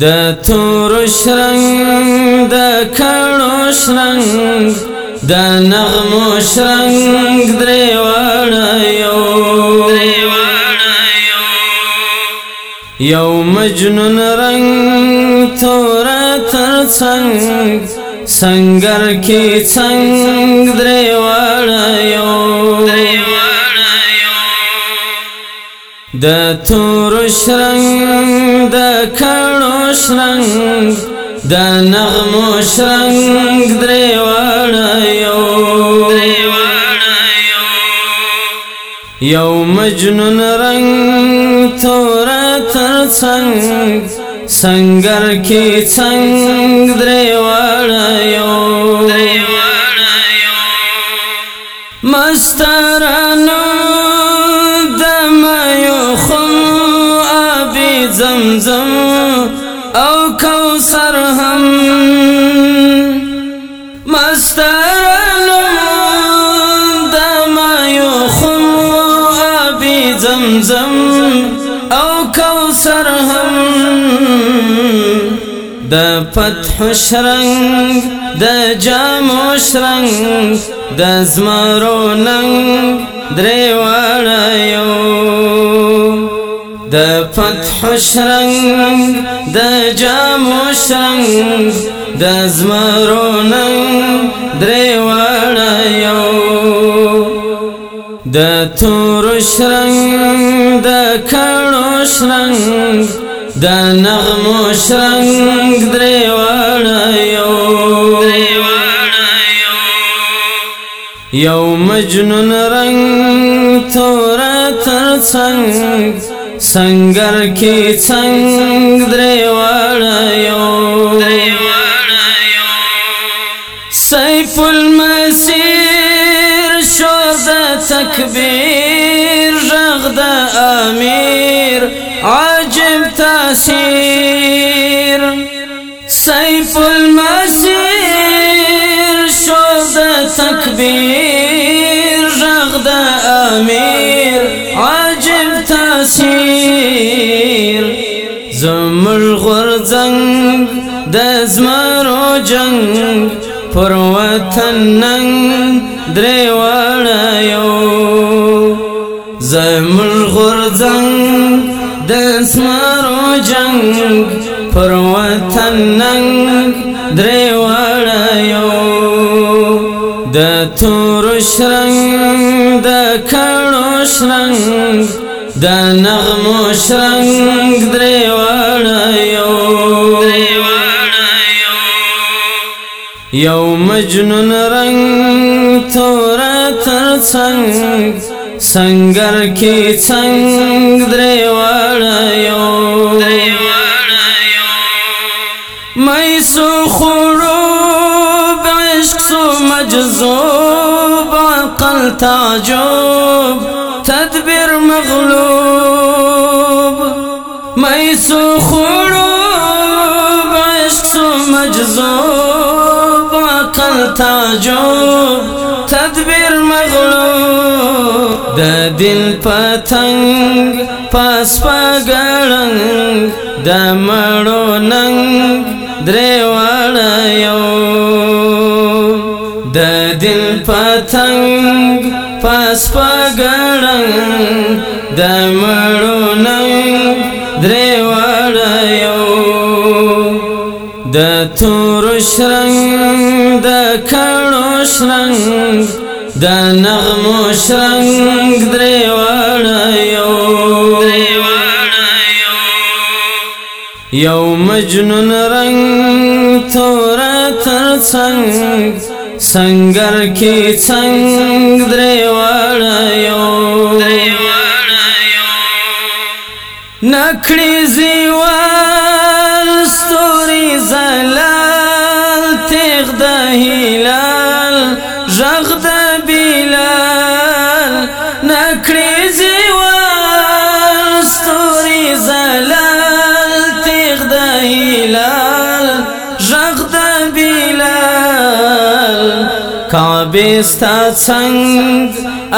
د تور شرنګ د کڼو شرنګ د نغمو شرنګ درې وړه یو یو مجنون رنگ تور تر څنګ سنگر کې څنګ درې وړه یو د تور شرنګ د کڼو شرنګ د نغمو شرنګ درې واړه یو یو مجنون رنگ تور تر سنگ سنگر کی سنگ درې واړه یو زمزم او کوثر هم د فتح شرنګ د جامو شرنګ د زمرو ننګ دروړ یو د فتح شرنګ د جامو شرنګ د زمرو ننګ دروړ یو د تور شرنګ د کڼو شرنګ د نغمو شرنګ درې وړه یو یو مجنون رنگ تور تر څنګ سنگر کې څنګ درې وړه یو سیف المسیح تکبیر غږ د امیر عجب تاثیر سیف المسیر شو د تکبیر غږ د امیر عجب تاثیر زمر غرزنګ د زمرو جنگ پر وطن ننګ درې وړه یو زمون غرزنګ د اسمارو جنگ پر وطن ننګ درې وړه یو د تور شرنګ د کڼو شرنګ د نغمو شرنګ درې وړه یو مجنون رنگ تورا تر سنگ سنگر کی سنگ دریوارا یو میسو خروب عشق سو مجذوب عقل تعجب تدبیر مغلوب تاجو تدبیر مغلو د دل پتنګ پاس پګړنګ د مړو ننګ درېوړ یو د دل پتنګ پاس پګړنګ د مړو ننګ تور شرنګ د کڼو شرنګ د نغمو شرنګ درې وړه یو یو مجنون رنگ تور تر څنګ سنگر کې څنګ درې وړه یو نخړې زیوال ستوري زل چیغ د هلال ژغ د بلال نکړي زوال ستوري زلال تیغ د هلال ژغ د بلال کعبه ستا څنګ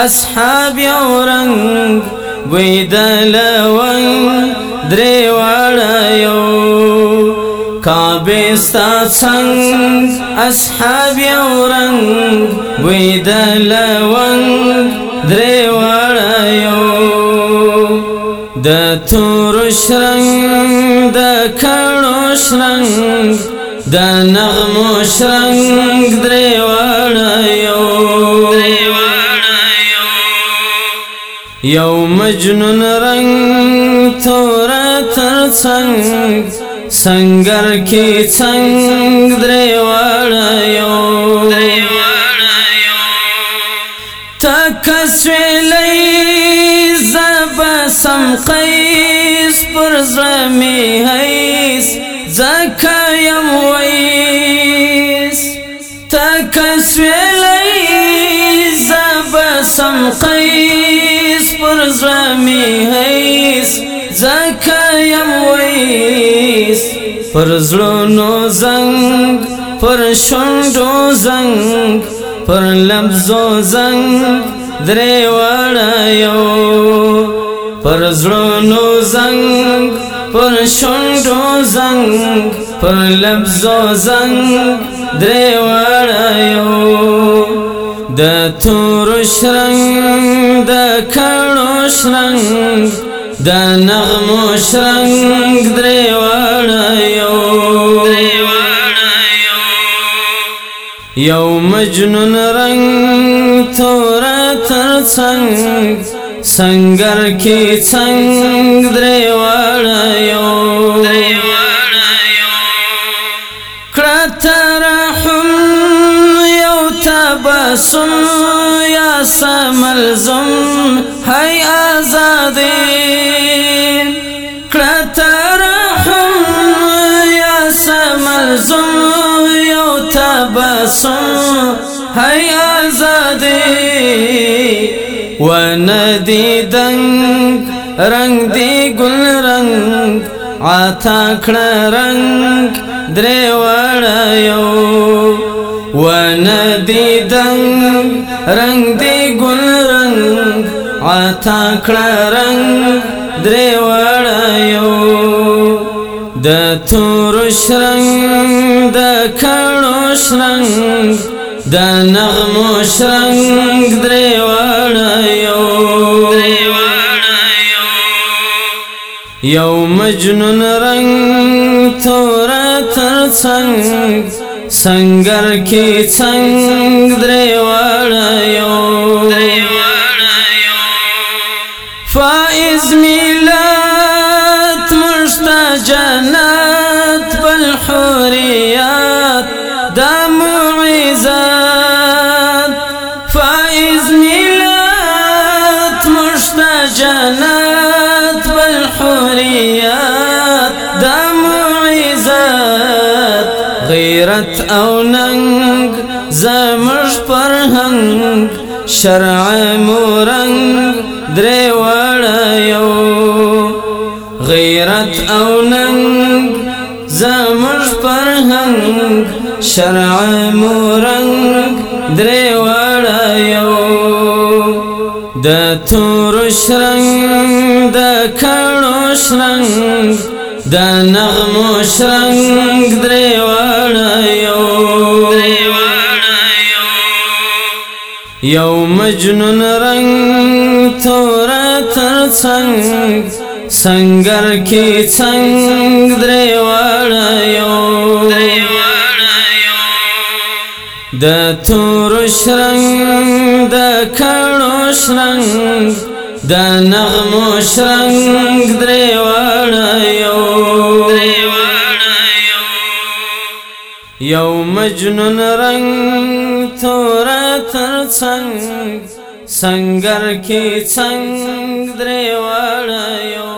اصحاب یو رنگ وېدل ون درې وړ یو کابستا سنگ اصحاب یو رنگ وید لونگ دری وڑایو دا تور شرنگ دا کڑو شرنگ دا نغمو شرنگ دری وڑایو یو مجنون رنگ تورا تر سنگ سنگر کی څنګ درې وړایو تکس ویلې زب سم قیس پر زمي هيس زکایم ویس تکس ویلې زب سم قیس پر زمي هيس زکایم ویس پر زړونو زنګ پر شونډو زنګ پر لمزو زنګ درې وړه یو پر زړونو زنګ پر شونډو زنګ پر لمزو زنګ درې وړه یو د تور شرنګ د کڼو شرنګ دا نغمو شرنگ دریوانا یو یو مجنون رنگ تورا تر سنگ سنگر کی سنگ دریوانا یو کرا ترحم یو تبسم سملزم هی آزادی کرترحم یا سملزم یو تبسم هی آزادی و ندی دنگ رنگ دی گل رنگ عطا کړه رنگ درې وړ یو و ندی دنگ رنگ دی گل رنگ عطا کړه رنگ درې وړایو د تور شرنګ د کڼو شرنګ د نغمو شرنګ درې وړایو یو مجنون رنگ تورا تر څنګ سنگر کی څنګه درې وړ یو رنگ زمش پرهنگ شرع مو رنگ درې وړیو غیرت او ننگ زمش پرهنگ شرع مو رنگ درې وړیو د تور شرنګ د کڼو شرنګ د نغمو شرنګ درې وړیو یو مجنون رنگ تورا تر سنگ سنگر کی سنگ دریوارا یو د تور شرنگ د کړو شرنگ د نغمو شرنگ دریوارا یو یو مجنون رنگ थोरा संग संगर की संग द्रेवाड़